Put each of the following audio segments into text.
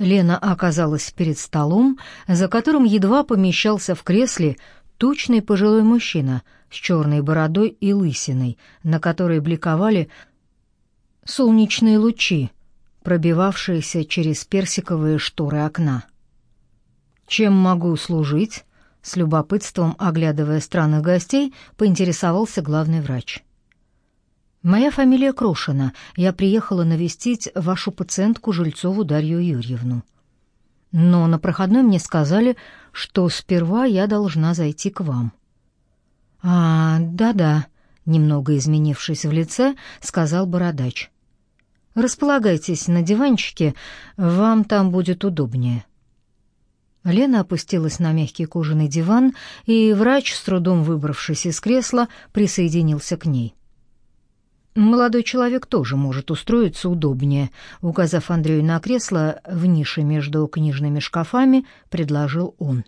Лена оказалась перед столом, за которым едва помещался в кресле тучный пожилой мужчина с черной бородой и лысиной, на которой бликовали солнечные лучи, пробивавшиеся через персиковые шторы окна. «Чем могу служить?» С любопытством, оглядывая странных гостей, поинтересовался главный врач. «Моя фамилия Крошина. Я приехала навестить вашу пациентку Жильцову Дарью Юрьевну. Но на проходной мне сказали, что сперва я должна зайти к вам». «А, да-да», — немного изменившись в лице, сказал бородач. «Располагайтесь на диванчике, вам там будет удобнее». Лена опустилась на мягкий кожаный диван, и врач, с трудом выбравшись из кресла, присоединился к ней. Молодой человек тоже может устроиться удобнее, указав Андрею на кресло в нише между книжными шкафами, предложил он.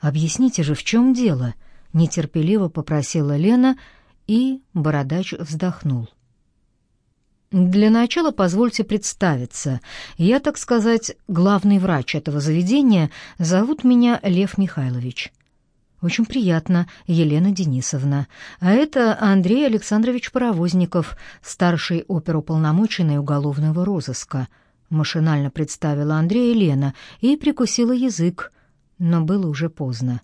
Объясните же, в чем дело? нетерпеливо попросила Лена, и бородач вздохнул. Для начала позвольте представиться. Я, так сказать, главный врач этого заведения. Зовут меня Лев Михайлович. Очень приятно, Елена Денисовна. А это Андрей Александрович Паровозников, старший оперуполномоченный уголовного розыска. Машинально представила Андрея Лена и прикусила язык, но было уже поздно.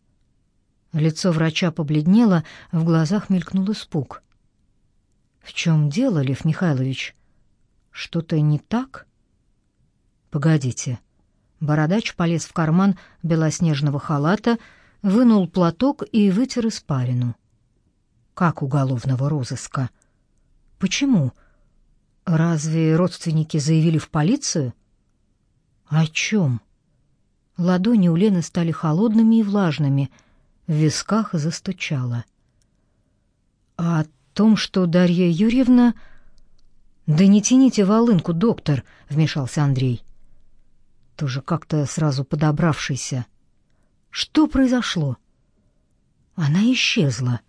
Лицо врача побледнело, в глазах мелькнул испуг. В чем дело, Лев Михайлович? Что-то не так? Погодите. Бородач полез в карман белоснежного халата, вынул платок и вытер испарину. Как уголовного розыска? Почему? Разве родственники заявили в полицию? О чем? Ладони у Лены стали холодными и влажными, в висках застучало. А том, что Дарья Юрьевна... Да не тяните волынку, доктор, вмешался Андрей. Тоже как-то сразу подобравшийся. Что произошло? Она исчезла,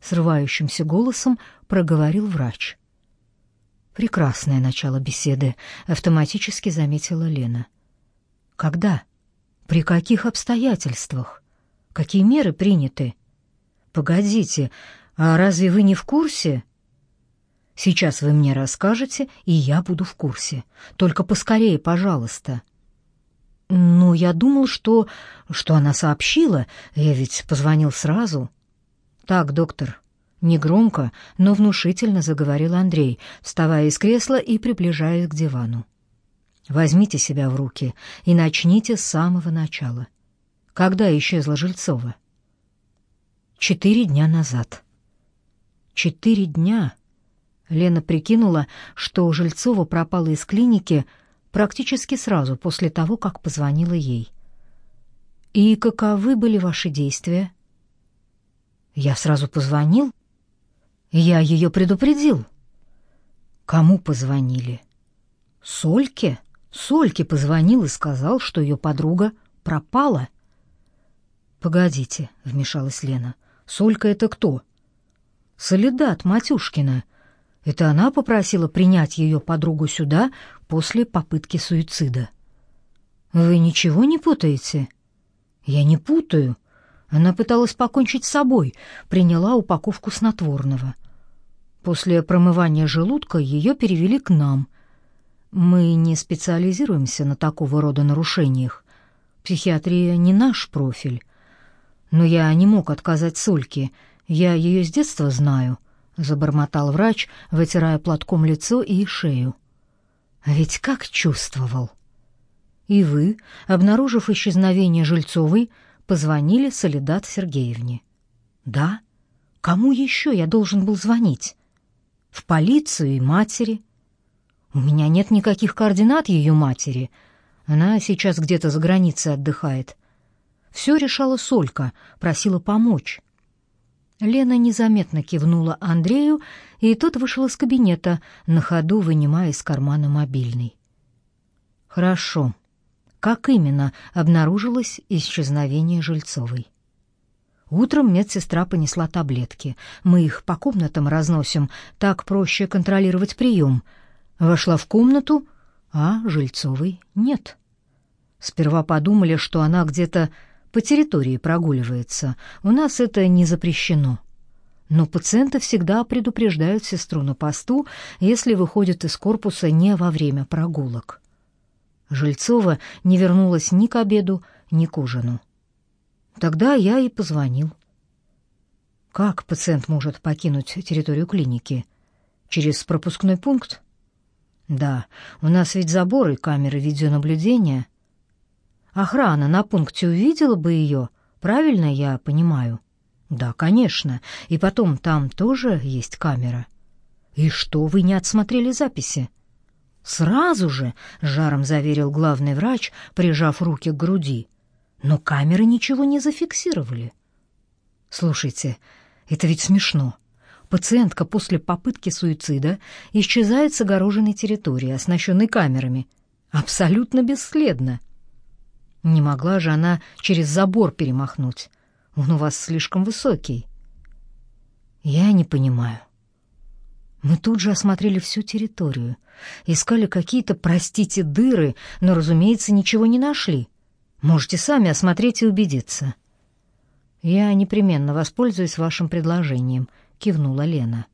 срывающимся голосом проговорил врач. Прекрасное начало беседы, автоматически заметила Лена. Когда? При каких обстоятельствах? Какие меры приняты? Погодите, а разве вы не в курсе? Сейчас вы мне расскажете, и я буду в курсе. Только поскорее, пожалуйста. Ну, я думал, что что она сообщила. Я ведь позвонил сразу. Так, доктор, негромко, но внушительно заговорил Андрей, вставая из кресла и приближаясь к дивану. Возьмите себя в руки и начните с самого начала. Когда исчезла Жильцова? Четыре дня назад. Четыре дня. Лена прикинула, что Жильцова пропала из клиники практически сразу после того, как позвонила ей. И каковы были ваши действия? Я сразу позвонил. Я ее предупредил. Кому позвонили? Сольке. Сольке позвонил и сказал, что ее подруга пропала. Погодите, вмешалась Лена. Солька это кто? Солидат Матюшкина. Это она попросила принять ее подругу сюда после попытки суицида. Вы ничего не путаете? Я не путаю. Она пыталась покончить с собой, приняла упаковку снотворного. После промывания желудка ее перевели к нам. Мы не специализируемся на такого рода нарушениях. Психиатрия не наш профиль. Но я не мог отказать Сольке — я ее с детства знаю, забормотал врач, вытирая платком лицо и шею. А ведь как чувствовал. И вы, обнаружив исчезновение Жильцовой, позвонили Солидат Сергеевне. Да? Кому еще я должен был звонить? В полицию и матери. У меня нет никаких координат ее матери. Она сейчас где-то за границей отдыхает. Все решала Солька, просила помочь. Лена незаметно кивнула Андрею, и тот вышел из кабинета, на ходу вынимая из кармана мобильный. Хорошо. Как именно обнаружилось исчезновение Жильцовой? Утром медсестра понесла таблетки. Мы их по комнатам разносим, так проще контролировать прием. Вошла в комнату, а Жильцовой нет. Сперва подумали, что она где-то по территории прогуливается. У нас это не запрещено. Но пациенты всегда предупреждают сестру на посту, если выходят из корпуса не во время прогулок. Жильцова не вернулась ни к обеду, ни к ужину. Тогда я и позвонил. Как пациент может покинуть территорию клиники? Через пропускной пункт? Да, у нас ведь заборы, камеры видеонаблюдения. Охрана на пункте увидела бы ее, правильно я понимаю? Да, конечно. И потом там тоже есть камера. И что, вы не отсмотрели записи? Сразу же, жаром заверил главный врач, прижав руки к груди. Но камеры ничего не зафиксировали. Слушайте, это ведь смешно. Пациентка после попытки суицида исчезает с огороженной территории, оснащенной камерами. Абсолютно бесследно. Не могла же она через забор перемахнуть. Он у вас слишком высокий. Я не понимаю. Мы тут же осмотрели всю территорию, искали какие-то, простите, дыры, но, разумеется, ничего не нашли. Можете сами осмотреть и убедиться. Я непременно воспользуюсь вашим предложением, кивнула Лена.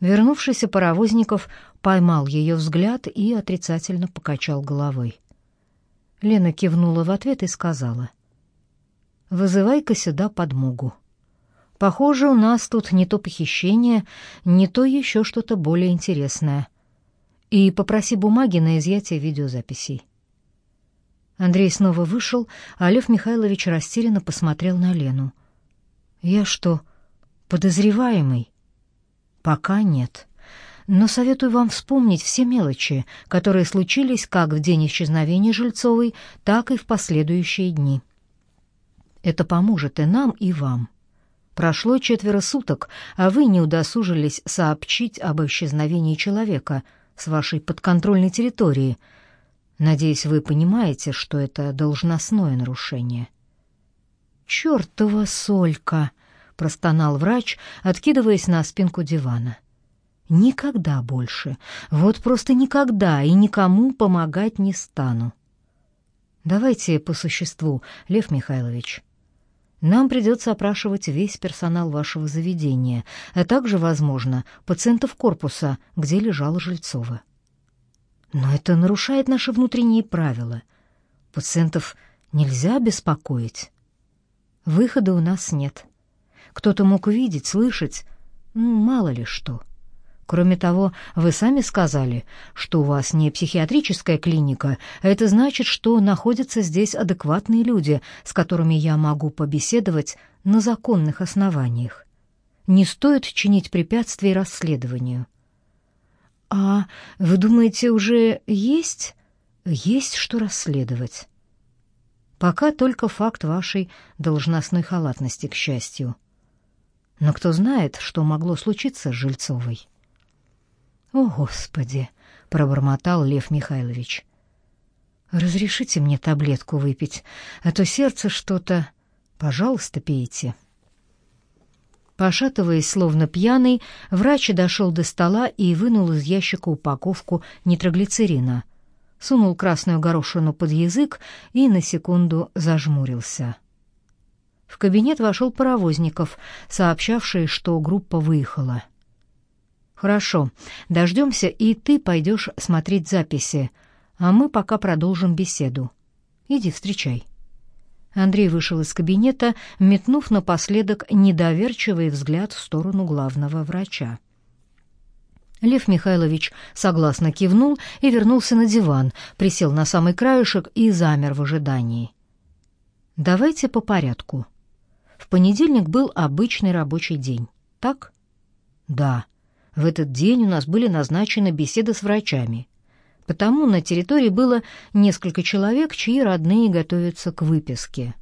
Вернувшийся паровозников поймал ее взгляд и отрицательно покачал головой. Лена кивнула в ответ и сказала: "Вызывай-ка сюда подмогу. Похоже, у нас тут не то похищение, не то еще что-то более интересное. И попроси бумаги на изъятие видеозаписей". Андрей снова вышел, а Лев Михайлович растерянно посмотрел на Лену. «Я что, подозреваемый?» «Пока нет. Но советую вам вспомнить все мелочи, которые случились как в день исчезновения Жильцовой, так и в последующие дни. Это поможет и нам, и вам. Прошло четверо суток, а вы не удосужились сообщить об исчезновении человека с вашей подконтрольной территории — Надеюсь, вы понимаете, что это должностное нарушение. «Чёртова солька!» — простонал врач, откидываясь на спинку дивана. «Никогда больше, вот просто никогда и никому помогать не стану». «Давайте по существу, Лев Михайлович». Нам придется опрашивать весь персонал вашего заведения, а также, возможно, пациентов корпуса, где лежала Жильцова. Но это нарушает наши внутренние правила. Пациентов нельзя беспокоить. Выхода у нас нет. Кто-то мог увидеть, слышать, ну, мало ли что. Кроме того, вы сами сказали, что у вас не психиатрическая клиника, это значит, что находятся здесь адекватные люди, с которыми я могу побеседовать на законных основаниях. Не стоит чинить препятствий расследованию. А вы думаете, уже есть есть что расследовать? Пока только факт вашей должностной халатности, к счастью. Но кто знает, что могло случиться с Жильцовой? О, господи, пробормотал Лев Михайлович. Разрешите мне таблетку выпить, а то сердце что-то. Пожалуйста, пейте. Пошатываясь, словно пьяный, врач дошел до стола и вынул из ящика упаковку нитроглицерина. Сунул красную горошину под язык и на секунду зажмурился. В кабинет вошел Паровозников, сообщавший, что группа выехала. «Хорошо, дождемся, и ты пойдешь смотреть записи, а мы пока продолжим беседу. Иди встречай». Андрей вышел из кабинета, метнув напоследок недоверчивый взгляд в сторону главного врача. Лев Михайлович согласно кивнул и вернулся на диван, присел на самый краешек и замер в ожидании. Давайте по порядку. В понедельник был обычный рабочий день. Так? Да. В этот день у нас были назначены беседы с врачами. Потому на территории было несколько человек, чьи родные готовятся к выписке.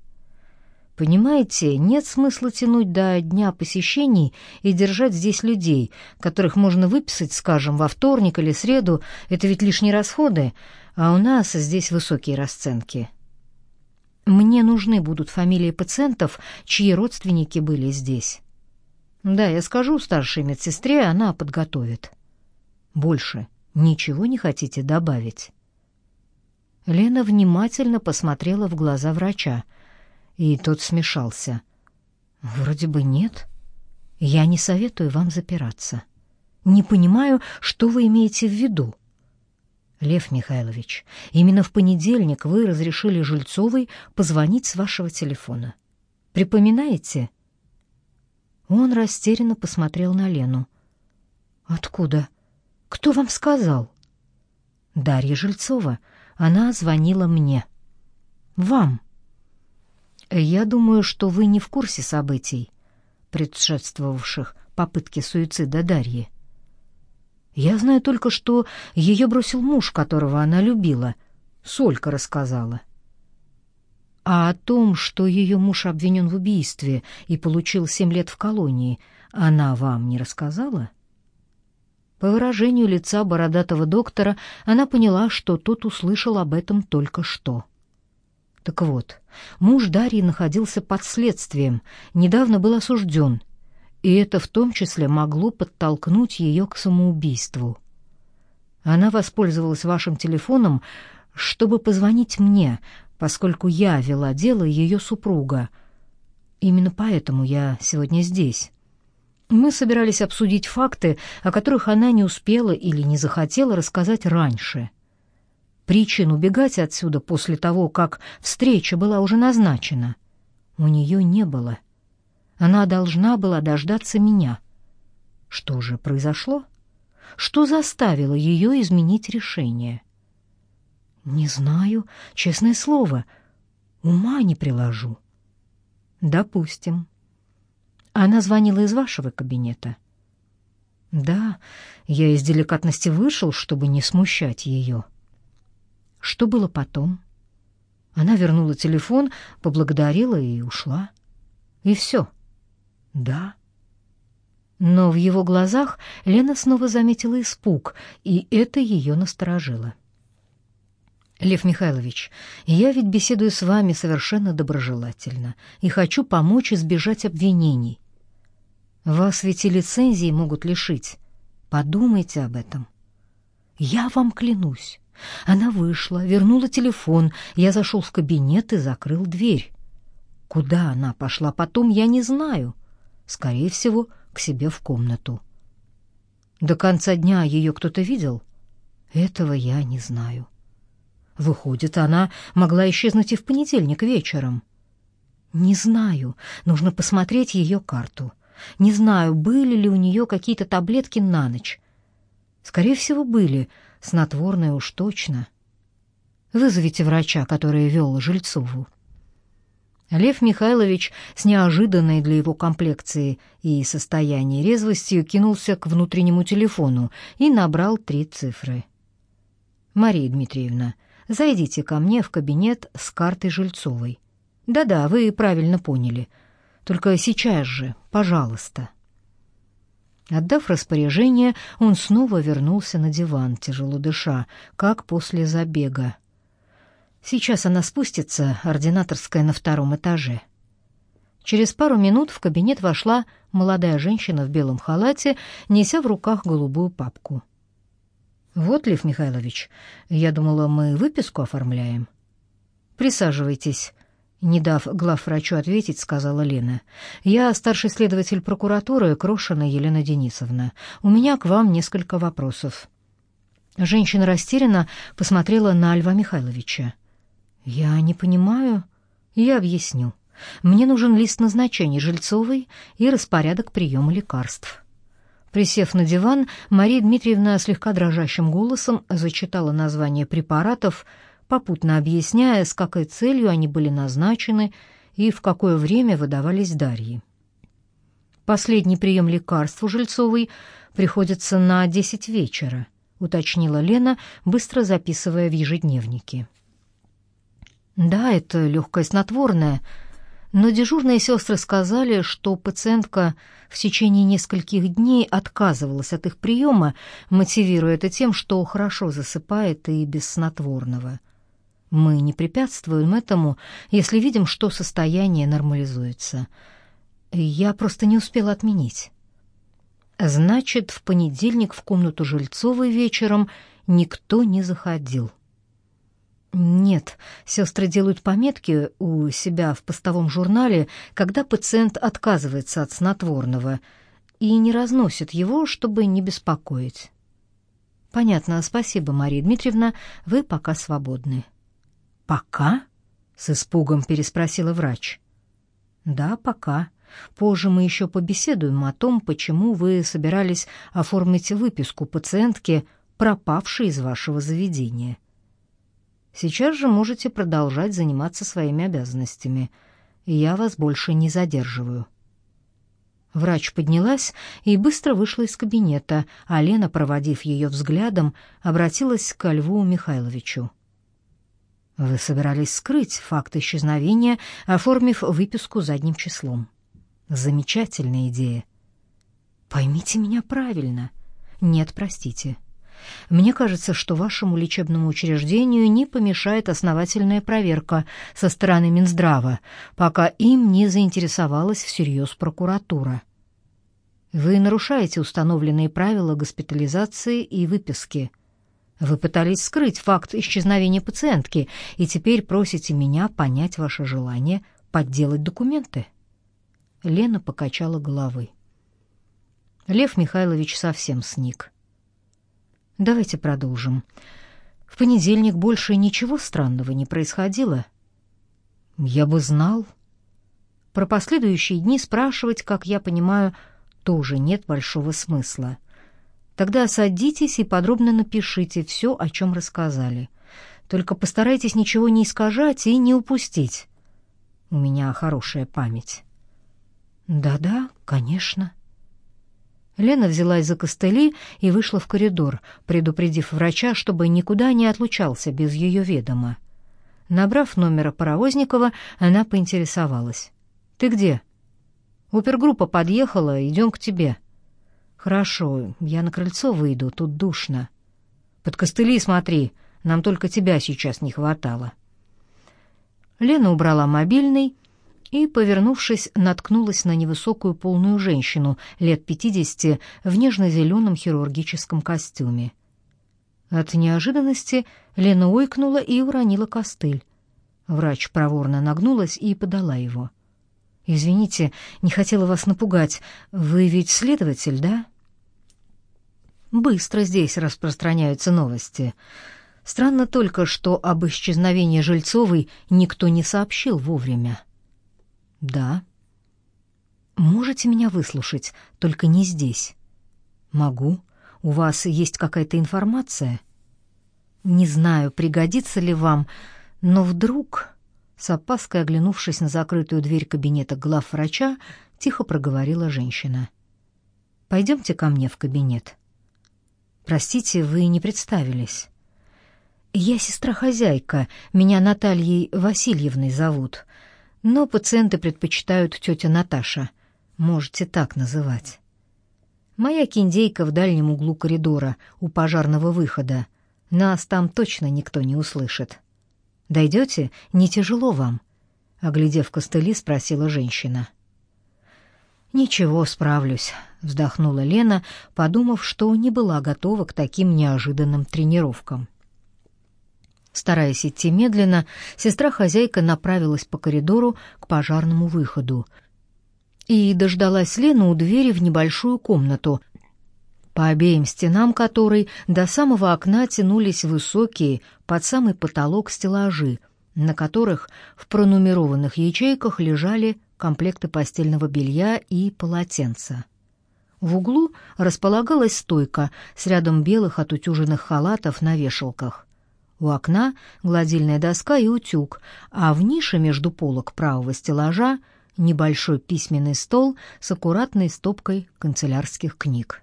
Понимаете, нет смысла тянуть до дня посещений и держать здесь людей, которых можно выписать, скажем, во вторник или среду, это ведь лишние расходы, а у нас здесь высокие расценки. Мне нужны будут фамилии пациентов, чьи родственники были здесь. Да, я скажу старшей медсестре, она подготовит. Больше. Ничего не хотите добавить? Лена внимательно посмотрела в глаза врача, и тот смешался. «Вроде бы нет. Я не советую вам запираться. Не понимаю, что вы имеете в виду». «Лев Михайлович, именно в понедельник вы разрешили Жильцовой позвонить с вашего телефона. Припоминаете?» Он растерянно посмотрел на Лену. «Откуда? Кто вам сказал?» «Дарья Жильцова. Она звонила мне. Вам. Я думаю, что вы не в курсе событий, предшествовавших попытке суицида Дарьи. Я знаю только, что ее бросил муж, которого она любила. Солька рассказала. А о том, что ее муж обвинен в убийстве и получил семь лет в колонии, она вам не рассказала? — по выражению лица бородатого доктора она поняла, что тот услышал об этом только что. Так вот, муж Дарьи находился под следствием, недавно был осужден, и это в том числе могло подтолкнуть ее к самоубийству. Она воспользовалась вашим телефоном, чтобы позвонить мне, поскольку я вела дело ее супруга. Именно поэтому я сегодня здесь. Мы собирались обсудить факты, о которых она не успела или не захотела рассказать раньше. Причин убегать отсюда после того, как встреча была уже назначена, у нее не было. Она должна была дождаться меня. Что же произошло? Что заставило ее изменить решение? Не знаю, честное слово, ума не приложу. Допустим. Она звонила из вашего кабинета? Да, я из деликатности вышел, чтобы не смущать ее. Что было потом? Она вернула телефон, поблагодарила и ушла. И все. Да. Но в его глазах Лена снова заметила испуг, и это ее насторожило. Лев Михайлович, я ведь беседую с вами совершенно доброжелательно и хочу помочь избежать обвинений. Вас ведь и лицензии могут лишить. Подумайте об этом. Я вам клянусь. Она вышла, вернула телефон, я зашел в кабинет и закрыл дверь. Куда она пошла потом, я не знаю. Скорее всего, к себе в комнату. До конца дня ее кто-то видел? Этого я не знаю. Выходит, она могла исчезнуть и в понедельник вечером. Не знаю, нужно посмотреть ее карту. Не знаю, были ли у нее какие-то таблетки на ночь. Скорее всего, были, снотворные уж точно. Вызовите врача, который вел Жильцову. Лев Михайлович с неожиданной для его комплекции и состояния резвостью кинулся к внутреннему телефону и набрал три цифры. «Мария Дмитриевна, зайдите ко мне в кабинет с картой Жильцовой». «Да-да, вы правильно поняли. Только сейчас же, пожалуйста. Отдав распоряжение, он снова вернулся на диван, тяжело дыша, как после забега. Сейчас она спустится, ординаторская на втором этаже. Через пару минут в кабинет вошла молодая женщина в белом халате, неся в руках голубую папку. «Вот, Лев Михайлович, я думала, мы выписку оформляем». «Присаживайтесь», не дав главврачу ответить, сказала Лена. «Я старший следователь прокуратуры Крошина Елена Денисовна. У меня к вам несколько вопросов». Женщина растерянно посмотрела на Льва Михайловича. «Я не понимаю. Я объясню. Мне нужен лист назначения Жильцовой и распорядок приема лекарств». Присев на диван, Мария Дмитриевна слегка дрожащим голосом зачитала название препаратов, попутно объясняя, с какой целью они были назначены и в какое время выдавались Дарьи. Последний прием лекарств у Жильцовой приходится на десять вечера, уточнила Лена, быстро записывая в ежедневнике. Да, это легкое снотворное, но дежурные сестры сказали, что пациентка в течение нескольких дней отказывалась от их приема, мотивируя это тем, что хорошо засыпает и без снотворного. Мы не препятствуем этому, если видим, что состояние нормализуется. Я просто не успела отменить. Значит, в понедельник в комнату Жильцовой вечером никто не заходил. Нет, сестры делают пометки у себя в постовом журнале, когда пациент отказывается от снотворного, и не разносят его, чтобы не беспокоить. Понятно, спасибо, Мария Дмитриевна, вы пока свободны. Пока? с испугом переспросила врач. Да, пока. Позже мы еще побеседуем о том, почему вы собирались оформить выписку пациентки, пропавшей из вашего заведения. Сейчас же можете продолжать заниматься своими обязанностями. Я вас больше не задерживаю. Врач поднялась и быстро вышла из кабинета, а Лена, проводив ее взглядом, обратилась к Льву Михайловичу. Вы собирались скрыть факт исчезновения, оформив выписку задним числом. Замечательная идея. Поймите меня правильно. Нет, простите. Мне кажется, что вашему лечебному учреждению не помешает основательная проверка со стороны Минздрава, пока им не заинтересовалась всерьез прокуратура. Вы нарушаете установленные правила госпитализации и выписки. Вы пытались скрыть факт исчезновения пациентки и теперь просите меня понять ваше желание подделать документы. Лена покачала головой. Лев Михайлович совсем сник. Давайте продолжим. В понедельник больше ничего странного не происходило. Я бы знал. Про последующие дни спрашивать, как я понимаю, тоже нет большого смысла. Тогда садитесь и подробно напишите все, о чем рассказали. Только постарайтесь ничего не искажать и не упустить. У меня хорошая память. Да-да, конечно. Лена взялась за костыли и вышла в коридор, предупредив врача, чтобы никуда не отлучался без ее ведома. Набрав номера Паровозникова, она поинтересовалась. «Ты где?» «Опергруппа подъехала, идем к тебе». «Хорошо, я на крыльцо выйду, тут душно». «Под костыли смотри, нам только тебя сейчас не хватало». Лена убрала мобильный и, повернувшись, наткнулась на невысокую полную женщину лет пятидесяти в нежно-зеленом хирургическом костюме. От неожиданности Лена ойкнула и уронила костыль. Врач проворно нагнулась и подала его. «Извините, не хотела вас напугать. Вы ведь следователь, да?» «Быстро здесь распространяются новости. Странно только, что об исчезновении Жильцовой никто не сообщил вовремя». Да. Можете меня выслушать, только не здесь. Могу. У вас есть какая-то информация? Не знаю, пригодится ли вам, но вдруг, с опаской оглянувшись на закрытую дверь кабинета главврача, тихо проговорила женщина. Пойдемте ко мне в кабинет. Простите, вы не представились. Я сестра-хозяйка, меня Натальей Васильевной зовут но пациенты предпочитают тетя Наташа. Можете так называть. Моя киндейка в дальнем углу коридора, у пожарного выхода. Нас там точно никто не услышит. Дойдете? Не тяжело вам?» Оглядев костыли, спросила женщина. «Ничего, справлюсь», — вздохнула Лена, подумав, что не была готова к таким неожиданным тренировкам. Стараясь идти медленно, сестра-хозяйка направилась по коридору к пожарному выходу и дождалась Лену у двери в небольшую комнату, по обеим стенам которой до самого окна тянулись высокие, под самый потолок стеллажи, на которых в пронумерованных ячейках лежали комплекты постельного белья и полотенца. В углу располагалась стойка с рядом белых отутюженных халатов на вешалках. У окна гладильная доска и утюг, а в нише между полок правого стеллажа небольшой письменный стол с аккуратной стопкой канцелярских книг.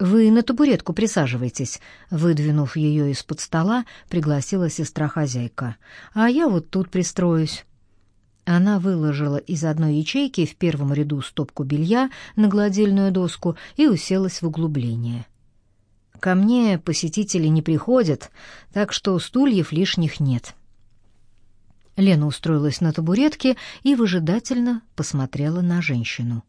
«Вы на табуретку присаживайтесь», — выдвинув ее из-под стола, пригласила сестра-хозяйка. «А я вот тут пристроюсь». Она выложила из одной ячейки в первом ряду стопку белья на гладильную доску и уселась в углубление. Ко мне посетители не приходят, так что стульев лишних нет. Лена устроилась на табуретке и выжидательно посмотрела на женщину.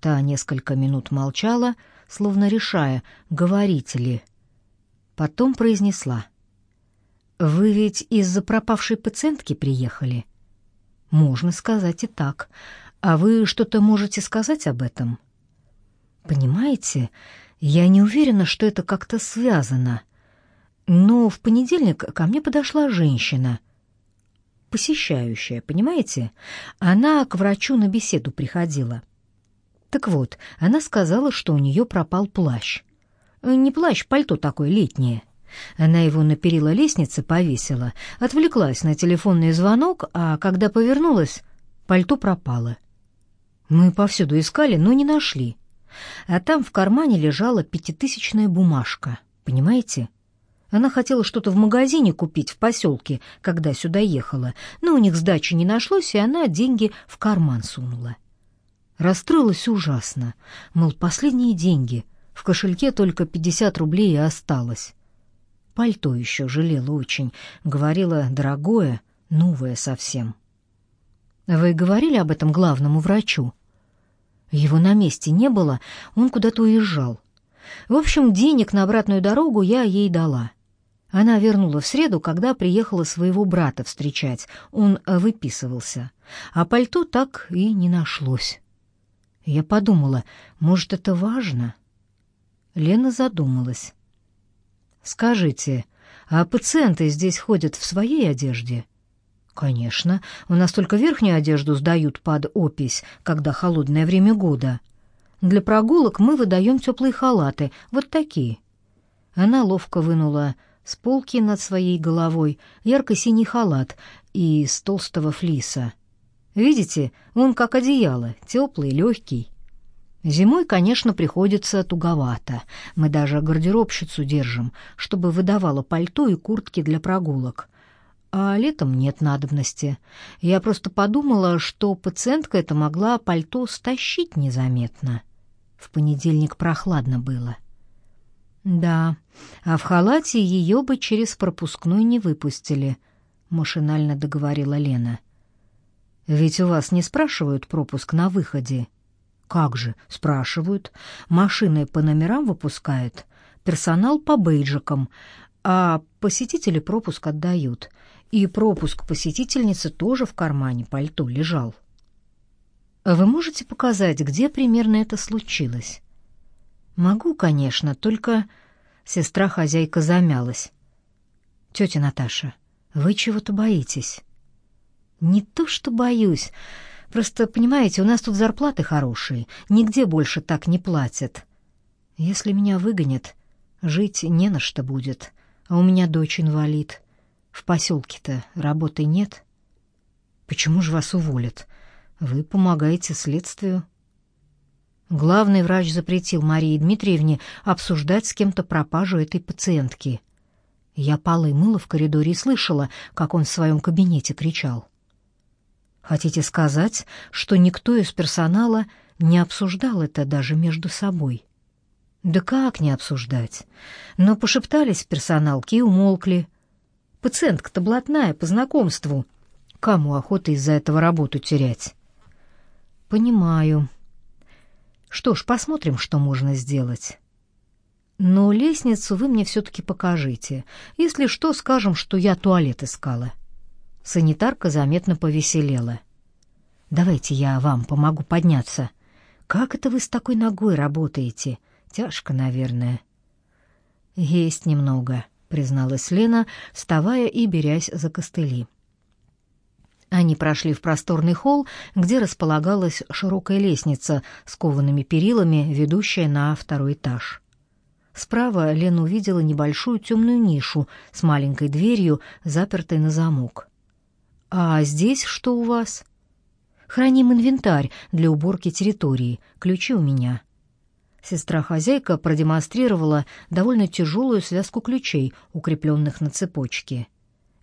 Та несколько минут молчала, словно решая, говорить ли. Потом произнесла: Вы ведь из-за пропавшей пациентки приехали? Можно сказать и так. А вы что-то можете сказать об этом? Понимаете, я не уверена, что это как-то связано. Но в понедельник ко мне подошла женщина, посещающая, понимаете? Она к врачу на беседу приходила. Так вот, она сказала, что у нее пропал плащ. Не плащ, пальто такое летнее. Она его на перила лестницы повесила, отвлеклась на телефонный звонок, а когда повернулась, пальто пропало. Мы повсюду искали, но не нашли. А там в кармане лежала пятитысячная бумажка, понимаете? Она хотела что-то в магазине купить в поселке, когда сюда ехала, но у них сдачи не нашлось, и она деньги в карман сунула. Расстроилась ужасно, мол, последние деньги, в кошельке только пятьдесят рублей и осталось. Пальто еще жалела очень, говорила дорогое, новое совсем. Вы говорили об этом главному врачу? Его на месте не было, он куда-то уезжал. В общем, денег на обратную дорогу я ей дала. Она вернула в среду, когда приехала своего брата встречать. Он выписывался. А пальто так и не нашлось. Я подумала, может, это важно? Лена задумалась. Скажите, а пациенты здесь ходят в своей одежде? Конечно, у нас только верхнюю одежду сдают под опись, когда холодное время года. Для прогулок мы выдаем теплые халаты, вот такие. Она ловко вынула с полки над своей головой ярко-синий халат из толстого флиса. Видите, он как одеяло, теплый, легкий. Зимой, конечно, приходится туговато. Мы даже гардеробщицу держим, чтобы выдавала пальто и куртки для прогулок. А летом нет надобности. Я просто подумала, что пациентка это могла пальто стащить незаметно. В понедельник прохладно было. Да, а в халате ее бы через пропускной не выпустили, машинально договорила Лена. Ведь у вас не спрашивают пропуск на выходе. Как же, спрашивают. Машины по номерам выпускают, персонал по бейджикам, а посетители пропуск отдают. И пропуск посетительницы тоже в кармане пальто лежал. Вы можете показать, где примерно это случилось? Могу, конечно, только сестра-хозяйка замялась. Тетя Наташа, вы чего-то боитесь? Не то, что боюсь, Просто, понимаете, у нас тут зарплаты хорошие, нигде больше так не платят. Если меня выгонят, жить не на что будет, а у меня дочь инвалид. В поселке-то работы нет. Почему же вас уволят? Вы помогаете следствию. Главный врач запретил Марии Дмитриевне обсуждать с кем-то пропажу этой пациентки. Я полы мыла в коридоре и слышала, как он в своем кабинете кричал. Хотите сказать, что никто из персонала не обсуждал это даже между собой? Да как не обсуждать? Но пошептались в персоналке и умолкли. Пациентка-то блатная по знакомству. Кому охота из-за этого работу терять? Понимаю. Что ж, посмотрим, что можно сделать. Но лестницу вы мне все-таки покажите. Если что, скажем, что я туалет искала. — Санитарка заметно повеселела. «Давайте я вам помогу подняться. Как это вы с такой ногой работаете? Тяжко, наверное». «Есть немного», — призналась Лена, вставая и берясь за костыли. Они прошли в просторный холл, где располагалась широкая лестница с коваными перилами, ведущая на второй этаж. Справа Лена увидела небольшую темную нишу с маленькой дверью, запертой на замок. «А здесь что у вас?» «Храним инвентарь для уборки территории. Ключи у меня». Сестра-хозяйка продемонстрировала довольно тяжелую связку ключей, укрепленных на цепочке.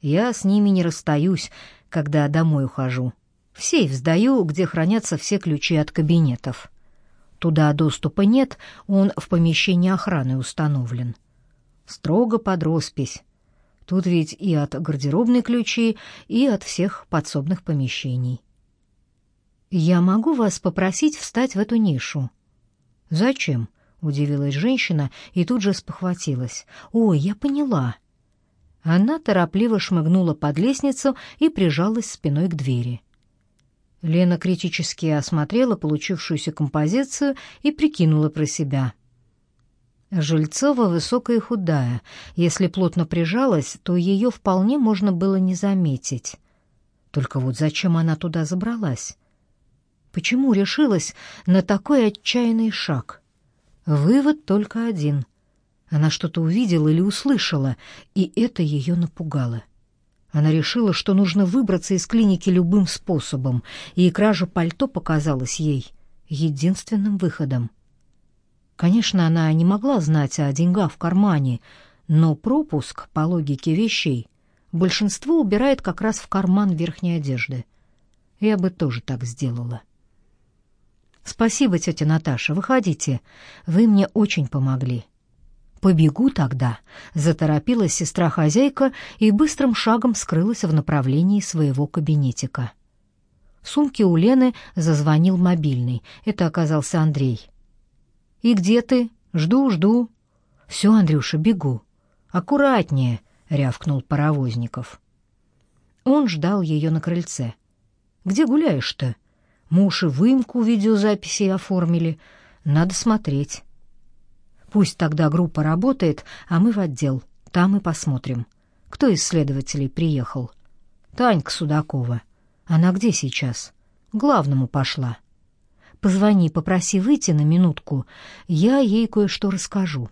«Я с ними не расстаюсь, когда домой ухожу. В сейф сдаю, где хранятся все ключи от кабинетов. Туда доступа нет, он в помещении охраны установлен. Строго под роспись. Тут ведь и от гардеробной ключи, и от всех подсобных помещений. Я могу вас попросить встать в эту нишу. Зачем? удивилась женщина и тут же спохватилась. Ой, я поняла. Она торопливо шмыгнула под лестницу и прижалась спиной к двери. Лена критически осмотрела получившуюся композицию и прикинула про себя. Жильцова высокая и худая. Если плотно прижалась, то ее вполне можно было не заметить. Только вот зачем она туда забралась? Почему решилась на такой отчаянный шаг? Вывод только один. Она что-то увидела или услышала, и это ее напугало. Она решила, что нужно выбраться из клиники любым способом, и кража пальто показалась ей единственным выходом. Конечно, она не могла знать о деньгах в кармане, но пропуск, по логике вещей, большинство убирает как раз в карман верхней одежды. Я бы тоже так сделала. «Спасибо, тетя Наташа, выходите. Вы мне очень помогли». «Побегу тогда», — заторопилась сестра-хозяйка и быстрым шагом скрылась в направлении своего кабинетика. В сумке у Лены зазвонил мобильный. Это оказался Андрей. «И где ты? Жду, жду». «Все, Андрюша, бегу». «Аккуратнее», — рявкнул Паровозников. Он ждал ее на крыльце. «Где гуляешь-то? Муж и выемку видеозаписей оформили. Надо смотреть». Пусть тогда группа работает, а мы в отдел. Там и посмотрим. Кто из следователей приехал? Танька Судакова. Она где сейчас? главному пошла. Позвони, попроси выйти на минутку. Я ей кое-что расскажу.